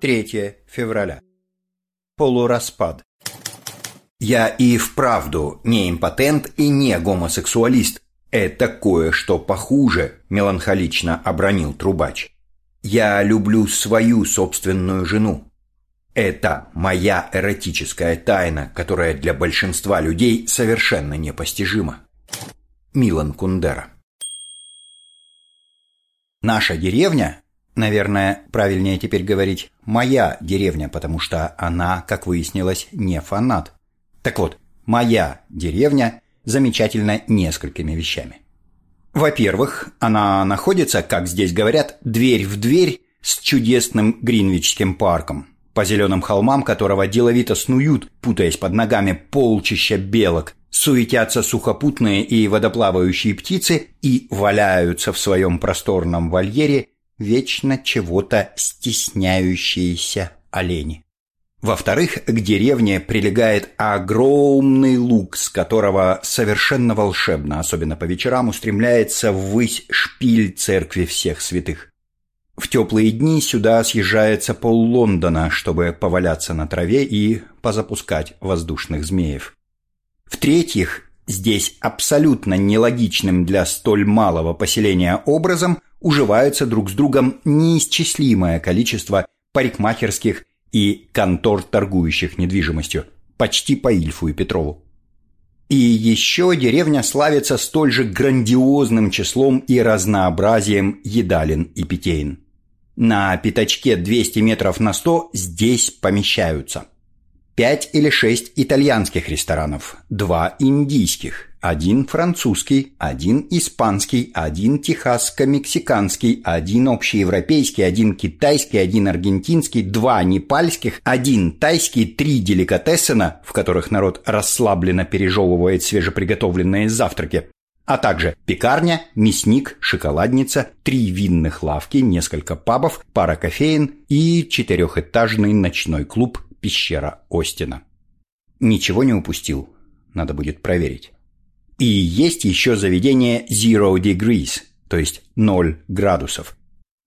3 февраля. Полураспад. Я и вправду не импотент и не гомосексуалист. Это кое-что похуже, меланхолично обронил трубач. Я люблю свою собственную жену. Это моя эротическая тайна, которая для большинства людей совершенно непостижима. Милан Кундера. Наша деревня, наверное, правильнее теперь говорить «моя деревня», потому что она, как выяснилось, не фанат. Так вот, моя деревня замечательна несколькими вещами. Во-первых, она находится, как здесь говорят, дверь в дверь с чудесным Гринвичским парком, по зеленым холмам которого деловито снуют, путаясь под ногами полчища белок, суетятся сухопутные и водоплавающие птицы и валяются в своем просторном вольере вечно чего-то стесняющиеся олени. Во-вторых, к деревне прилегает огромный луг, с которого совершенно волшебно, особенно по вечерам, устремляется ввысь шпиль церкви всех святых. В теплые дни сюда съезжается пол Лондона, чтобы поваляться на траве и позапускать воздушных змеев. В-третьих, здесь абсолютно нелогичным для столь малого поселения образом уживаются друг с другом неисчислимое количество парикмахерских и контор, торгующих недвижимостью, почти по Ильфу и Петрову. И еще деревня славится столь же грандиозным числом и разнообразием едалин и питейн. На пятачке 200 метров на 100 здесь помещаются пять или шесть итальянских ресторанов, два индийских, один французский, один испанский, один техасско-мексиканский, один общеевропейский, один китайский, один аргентинский, два непальских, один тайский, три деликатесена, в которых народ расслабленно пережевывает свежеприготовленные завтраки, а также пекарня, мясник, шоколадница, три винных лавки, несколько пабов, пара кофеин и четырехэтажный ночной клуб «Пещера Остина». Ничего не упустил, надо будет проверить. И есть еще заведение Zero Degrees, то есть 0 градусов,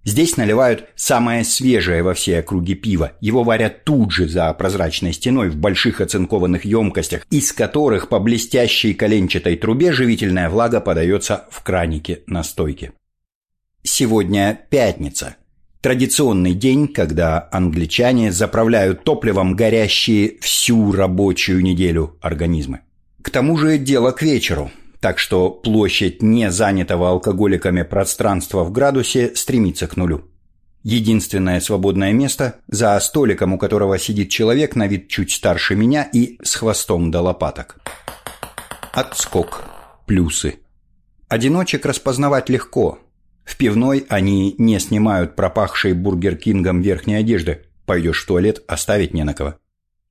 Здесь наливают самое свежее во всей округе пиво. Его варят тут же за прозрачной стеной в больших оцинкованных емкостях, из которых по блестящей коленчатой трубе живительная влага подается в кранике на стойке. Сегодня пятница. Традиционный день, когда англичане заправляют топливом горящие всю рабочую неделю организмы. К тому же дело к вечеру так что площадь не занятого алкоголиками пространства в градусе стремится к нулю. Единственное свободное место за столиком, у которого сидит человек на вид чуть старше меня и с хвостом до лопаток. Отскок. Плюсы. Одиночек распознавать легко. В пивной они не снимают пропахшей Бургер Кингом верхней одежды. Пойдешь в туалет, оставить не на кого.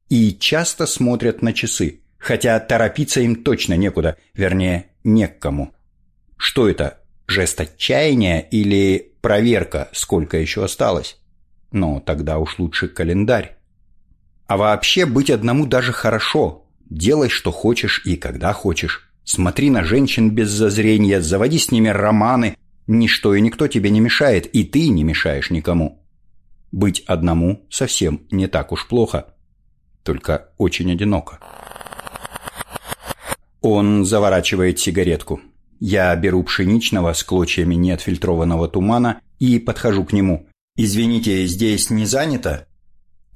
И часто смотрят на часы хотя торопиться им точно некуда, вернее, не к кому. Что это, жест отчаяния или проверка, сколько еще осталось? Но тогда уж лучше календарь. А вообще быть одному даже хорошо. Делай, что хочешь и когда хочешь. Смотри на женщин без зазрения, заводи с ними романы. Ничто и никто тебе не мешает, и ты не мешаешь никому. Быть одному совсем не так уж плохо, только очень одиноко. Он заворачивает сигаретку. Я беру пшеничного с клочьями неотфильтрованного тумана и подхожу к нему. «Извините, здесь не занято?»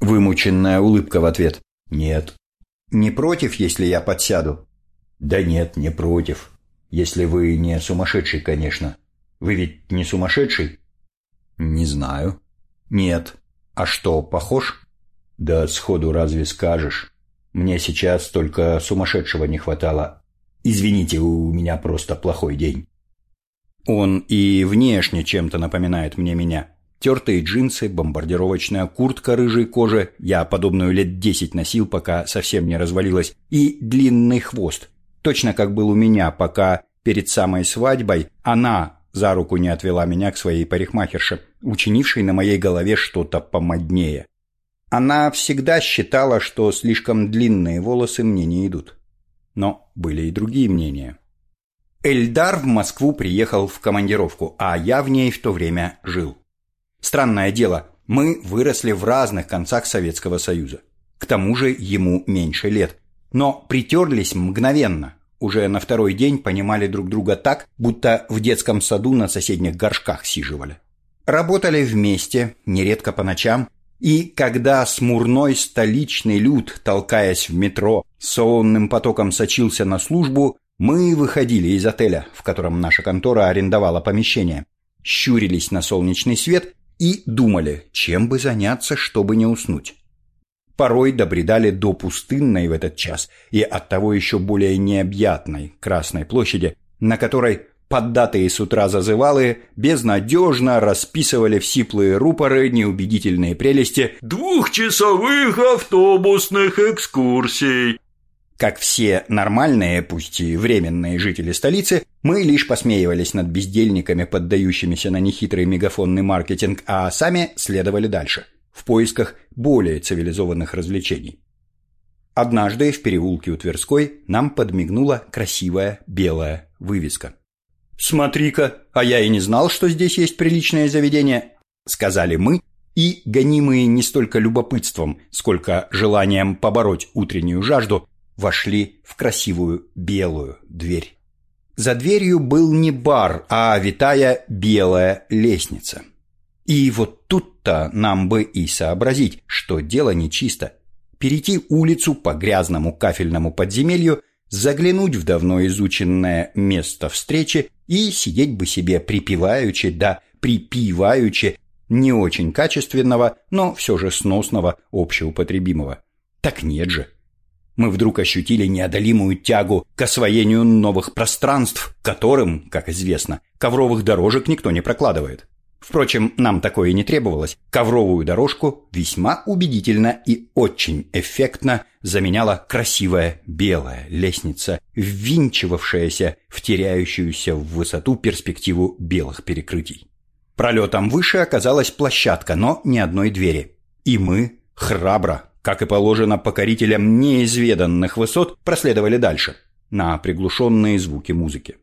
Вымученная улыбка в ответ. «Нет». «Не против, если я подсяду?» «Да нет, не против. Если вы не сумасшедший, конечно. Вы ведь не сумасшедший?» «Не знаю». «Нет. А что, похож?» «Да сходу разве скажешь?» Мне сейчас только сумасшедшего не хватало. Извините, у меня просто плохой день. Он и внешне чем-то напоминает мне меня. Тертые джинсы, бомбардировочная куртка рыжей кожи, я подобную лет десять носил, пока совсем не развалилась, и длинный хвост, точно как был у меня, пока перед самой свадьбой она за руку не отвела меня к своей парикмахерше, учинившей на моей голове что-то помоднее. Она всегда считала, что слишком длинные волосы мне не идут. Но были и другие мнения. Эльдар в Москву приехал в командировку, а я в ней в то время жил. Странное дело, Мы выросли в разных концах Советского Союза. К тому же ему меньше лет. Но притерлись мгновенно. Уже на второй день понимали друг друга так, будто в детском саду на соседних горшках сиживали. Работали вместе, нередко по ночам, и когда смурной столичный люд, толкаясь в метро, сонным потоком сочился на службу, мы выходили из отеля, в котором наша контора арендовала помещение, щурились на солнечный свет и думали, чем бы заняться, чтобы не уснуть. Порой добредали до пустынной в этот час и оттого еще более необъятной Красной площади, на которой поддатые с утра зазывалы безнадежно расписывали в сиплые рупоры неубедительные прелести двухчасовых автобусных экскурсий. Как все нормальные, пусть и временные жители столицы, мы лишь посмеивались над бездельниками, поддающимися на нехитрый мегафонный маркетинг, а сами следовали дальше, в поисках более цивилизованных развлечений. Однажды в переулке у Тверской нам подмигнула красивая белая вывеска – «Смотри-ка, а я и не знал, что здесь есть приличное заведение», — сказали мы, и, гонимые не столько любопытством, сколько желанием побороть утреннюю жажду, вошли в красивую белую дверь. За дверью был не бар, а витая белая лестница. И вот тут-то нам бы и сообразить, что дело нечисто. Перейти улицу по грязному кафельному подземелью, заглянуть в давно изученное место встречи и сидеть бы себе припеваючи да припиваючи не очень качественного, но все же сносного общеупотребимого. Так нет же. Мы вдруг ощутили неодолимую тягу к освоению новых пространств, которым, как известно, ковровых дорожек никто не прокладывает. Впрочем, нам такое не требовалось. Ковровую дорожку весьма убедительно и очень эффектно заменяла красивая белая лестница, ввинчивавшаяся в теряющуюся в высоту перспективу белых перекрытий. Пролетом выше оказалась площадка, но ни одной двери. И мы храбро, как и положено покорителям неизведанных высот, проследовали дальше, на приглушенные звуки музыки.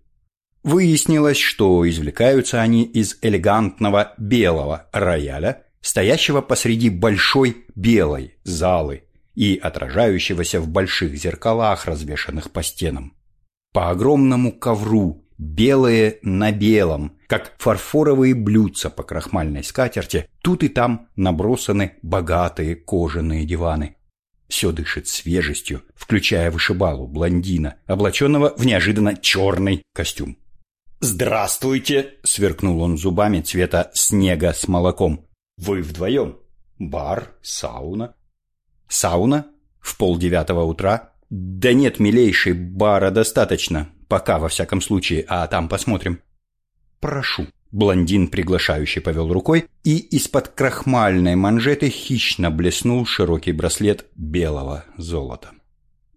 Выяснилось, что извлекаются они из элегантного белого рояля, стоящего посреди большой белой залы и отражающегося в больших зеркалах, развешанных по стенам. По огромному ковру, белые на белом, как фарфоровые блюдца по крахмальной скатерти, тут и там набросаны богатые кожаные диваны. Все дышит свежестью, включая вышибалу, блондина, облаченного в неожиданно черный костюм. «Здравствуйте!» — сверкнул он зубами цвета снега с молоком. «Вы вдвоем? Бар? Сауна?» «Сауна? В полдевятого утра?» «Да нет, милейший, бара достаточно. Пока, во всяком случае, а там посмотрим». «Прошу». Блондин приглашающий повел рукой, и из-под крахмальной манжеты хищно блеснул широкий браслет белого золота.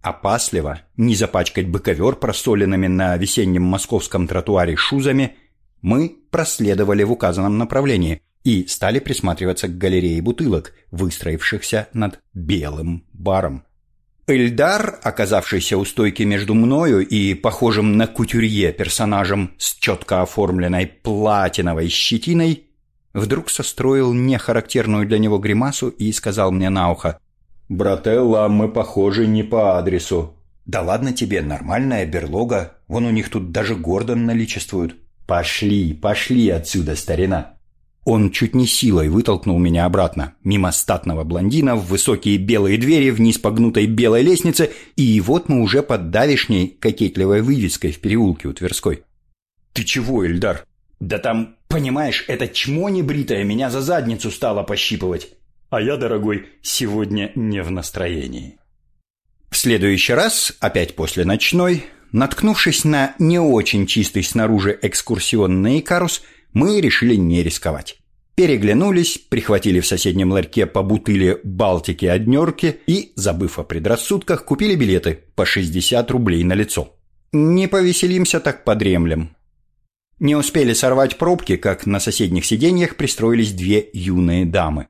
Опасливо, не запачкать быковер просоленными на весеннем московском тротуаре шузами, мы проследовали в указанном направлении и стали присматриваться к галерее бутылок, выстроившихся над белым баром. Эльдар, оказавшийся у стойки между мною и похожим на кутюрье персонажем с четко оформленной платиновой щетиной, вдруг состроил нехарактерную для него гримасу и сказал мне на ухо «Брателла, мы, похожи не по адресу». «Да ладно тебе, нормальная берлога. Вон у них тут даже Гордон наличествует». «Пошли, пошли отсюда, старина». Он чуть не силой вытолкнул меня обратно, мимо статного блондина, в высокие белые двери, вниз по гнутой белой лестнице, и вот мы уже под давишней кокетливой вывеской в переулке у Тверской. «Ты чего, Эльдар?» «Да там, понимаешь, это чмо небритое меня за задницу стало пощипывать а я, дорогой, сегодня не в настроении. В следующий раз, опять после ночной, наткнувшись на не очень чистый снаружи экскурсионный карус, мы решили не рисковать. Переглянулись, прихватили в соседнем ларьке по бутыле Балтики однерки и, забыв о предрассудках, купили билеты по 60 рублей на лицо. Не повеселимся, так подремлем. Не успели сорвать пробки, как на соседних сиденьях пристроились две юные дамы.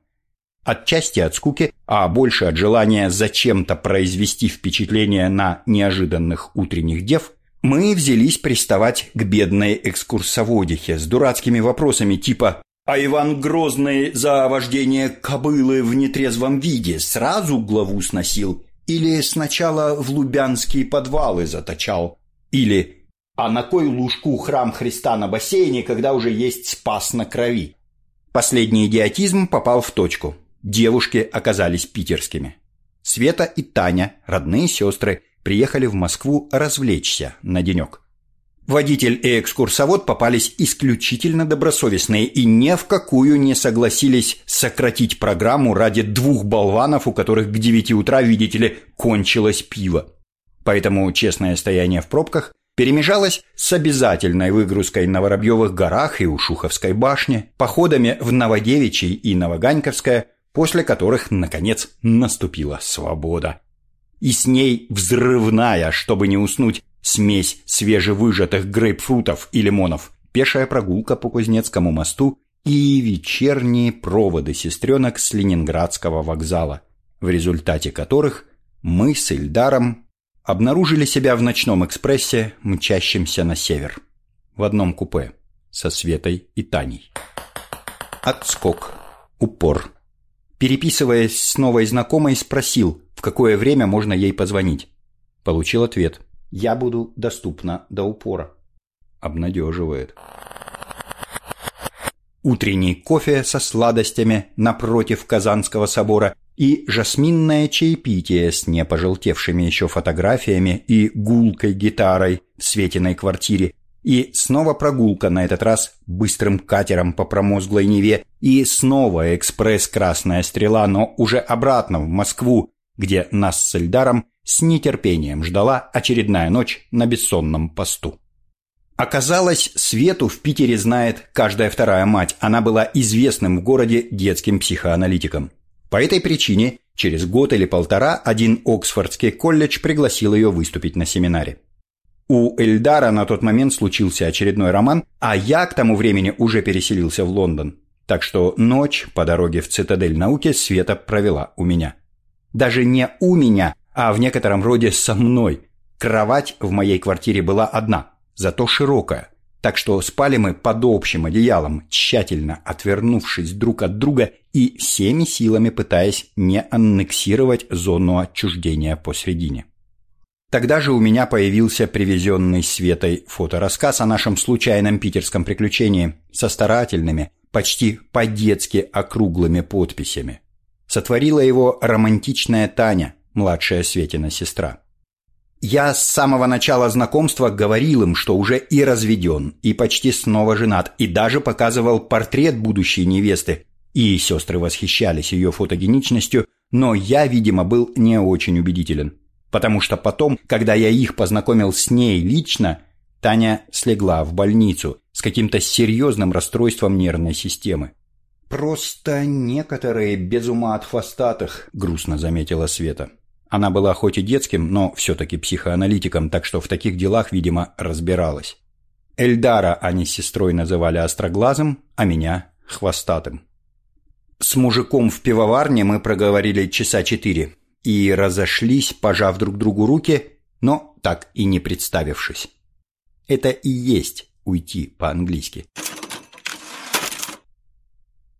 Отчасти от скуки, а больше от желания зачем-то произвести впечатление на неожиданных утренних дев, мы взялись приставать к бедной экскурсоводихе с дурацкими вопросами типа А Иван Грозный за вождение кобылы в нетрезвом виде сразу главу сносил? Или сначала в лубянские подвалы заточал? Или «А на кой лужку храм Христа на бассейне, когда уже есть спас на крови?» Последний идиотизм попал в точку. Девушки оказались питерскими. Света и Таня, родные сестры, приехали в Москву развлечься на денек. Водитель и экскурсовод попались исключительно добросовестные и ни в какую не согласились сократить программу ради двух болванов, у которых к девяти утра, видите ли, кончилось пиво. Поэтому честное стояние в пробках перемежалось с обязательной выгрузкой на Воробьевых горах и Ушуховской башне, походами в Новодевичий и Новоганьковское, после которых, наконец, наступила свобода. И с ней взрывная, чтобы не уснуть, смесь свежевыжатых грейпфрутов и лимонов, пешая прогулка по Кузнецкому мосту и вечерние проводы сестренок с Ленинградского вокзала, в результате которых мы с Ильдаром обнаружили себя в ночном экспрессе, мчащемся на север, в одном купе со Светой и Таней. Отскок, упор, Переписываясь с новой знакомой, спросил, в какое время можно ей позвонить. Получил ответ. «Я буду доступна до упора». Обнадеживает. Утренний кофе со сладостями напротив Казанского собора и жасминное чаепитие с непожелтевшими еще фотографиями и гулкой гитарой в Светиной квартире и снова прогулка, на этот раз быстрым катером по промозглой Неве. И снова экспресс «Красная стрела», но уже обратно в Москву, где нас с Эльдаром с нетерпением ждала очередная ночь на бессонном посту. Оказалось, Свету в Питере знает каждая вторая мать. Она была известным в городе детским психоаналитиком. По этой причине через год или полтора один Оксфордский колледж пригласил ее выступить на семинаре. У Эльдара на тот момент случился очередной роман, а я к тому времени уже переселился в Лондон. Так что ночь по дороге в цитадель науки Света провела у меня. Даже не у меня, а в некотором роде со мной. Кровать в моей квартире была одна, зато широкая. Так что спали мы под общим одеялом, тщательно отвернувшись друг от друга и всеми силами пытаясь не аннексировать зону отчуждения посредине. Тогда же у меня появился привезенный Светой фоторассказ о нашем случайном питерском приключении со старательными, почти по-детски округлыми подписями. Сотворила его романтичная Таня, младшая Светина сестра. Я с самого начала знакомства говорил им, что уже и разведен, и почти снова женат, и даже показывал портрет будущей невесты, и сестры восхищались ее фотогеничностью, но я, видимо, был не очень убедителен потому что потом, когда я их познакомил с ней лично, Таня слегла в больницу с каким-то серьезным расстройством нервной системы. «Просто некоторые без ума от хвостатых», — грустно заметила Света. Она была хоть и детским, но все-таки психоаналитиком, так что в таких делах, видимо, разбиралась. Эльдара они с сестрой называли остроглазым, а меня — хвостатым. С мужиком в пивоварне мы проговорили часа четыре и разошлись, пожав друг другу руки, но так и не представившись. Это и есть уйти по-английски.